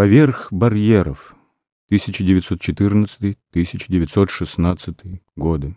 Поверх барьеров. 1914-1916 годы.